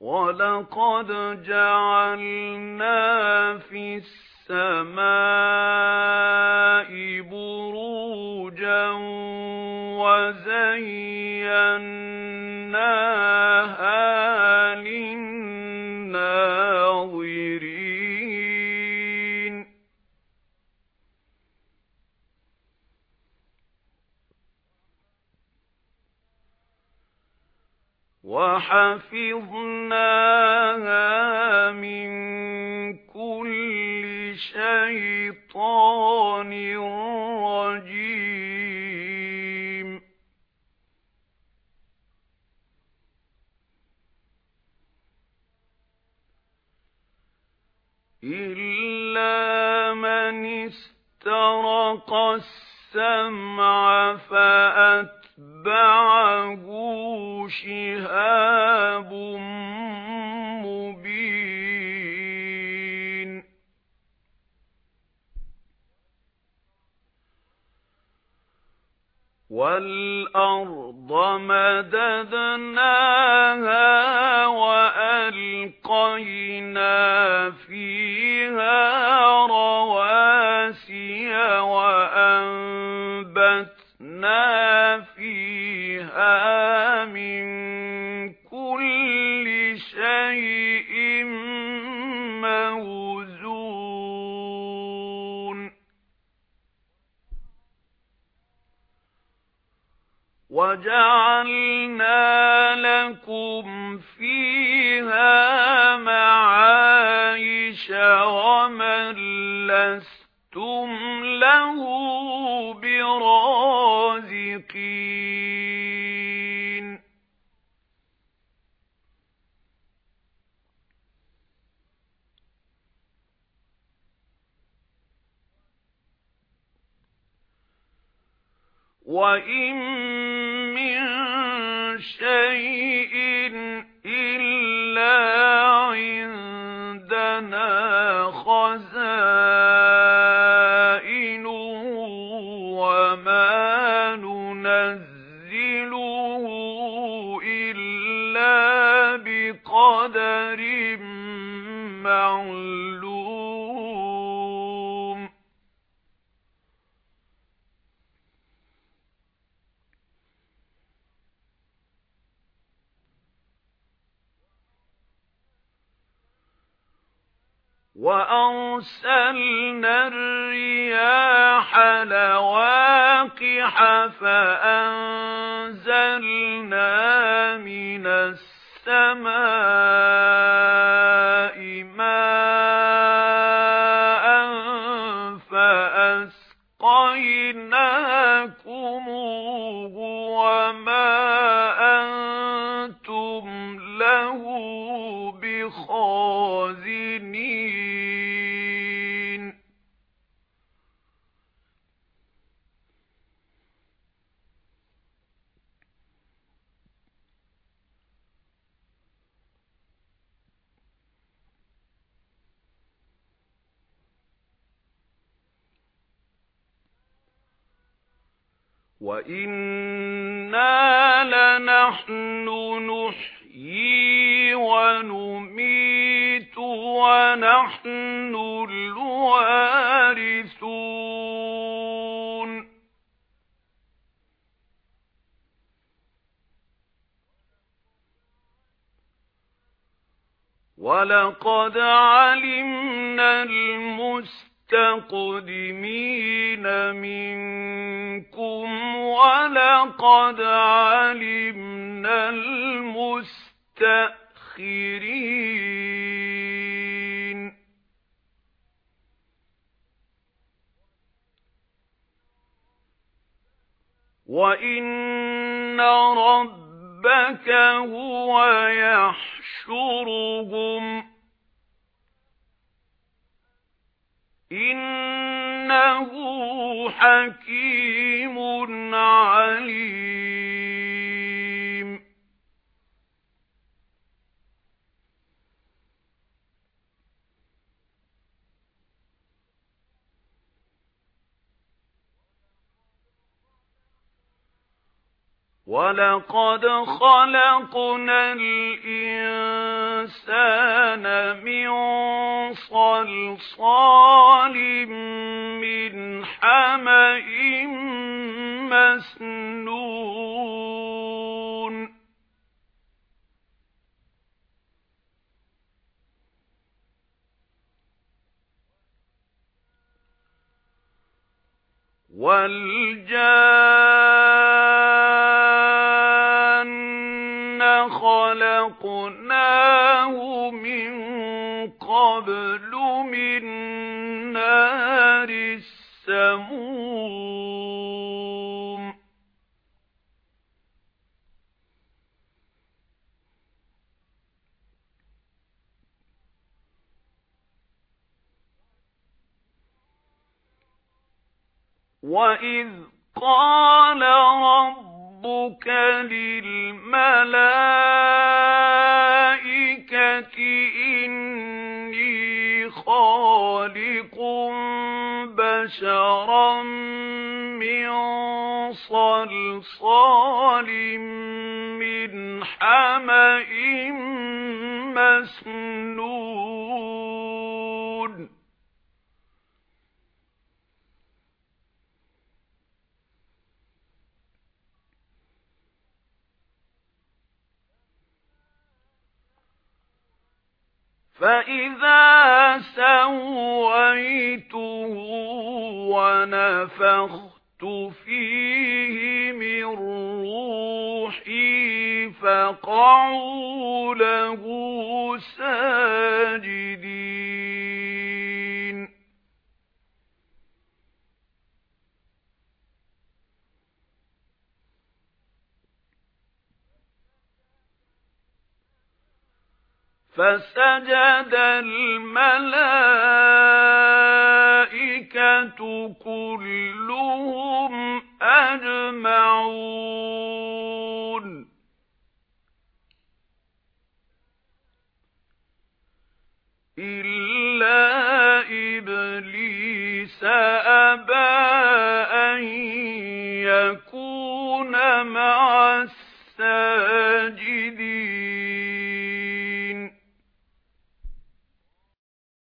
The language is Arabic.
وَلَقَدْ جَعَلْنَا فِي السَّمَاءِ بُرُوجًا وَزَيَّنَّاهَا وَحَفِظْنَاهَا مِن كُلِّ شَيْطَانٍ رَّجِيمٍ. إِلَّا مَنِ اسْتَرَقَ السَّمْعَ فَأَتْبَعَهُ شِهَابٌ مُّبِينٌ وَالْأَرْضَ مَدَدْنَاهَا لَكُمْ فِيهَا مَعَايِشَ وَمَن لَّسْتُمْ لَهُ بِرَازِقِينَ. وَإِن مِّن شَيْءٍ إِلَّا عِندَنَا خَزَائِنُهُ وَمَا نُنَزِّلُهُ إِلَّا بِقَدَرٍ وَأَرْسَلْنَا الرِّيَاحَ لَوَاقِحَ فَأَنزَلْنَا مِنَ السَّمَاءِ وَإِنَّا لَنَحْنُ نُحْيِي وَنُمِيتُ وَنَحْنُ الْوَارِثُونَ وَلَقَدْ عَلِمْنَا الْمُسْتَقْدِمِينَ مِنكُمْ وَلَقَدْ عَلِمْنَا الْمُسْتَأْخِرِينَ. وَإِنَّ رَبَّكَ هُوَ يَحْشُرُهُمْ إِنَّهُ حَكِيمٌ عَلِيمٌ. وَلَقَدْ خَلَقْنَا الْإِنسَانَ مِنْ صَلْصَالٍ مِنْ حَمَإٍ مَسْنُونٍ وَالْجَانَّ السَّمُومِ وَإِذْ قَالَ رَبُّكَ لِلْمَلَائِكَةِ إِنِّي خَالِقٌ بَشَرًا مِنْ صَلْصَالٍ مِنْ حَمَإٍ مَسْنُونٍ. فَإِذَا سَوَّيْتُهُ وَنَفَخْتُ فِيهِ مِنْ رُوحِي فَقَعُوا لَهُ سَاجِدِينَ. فَسَجَدَ الْمَلَائِكَةُ كُلُّهُمْ أَجْمَعُونَ. إِلَّا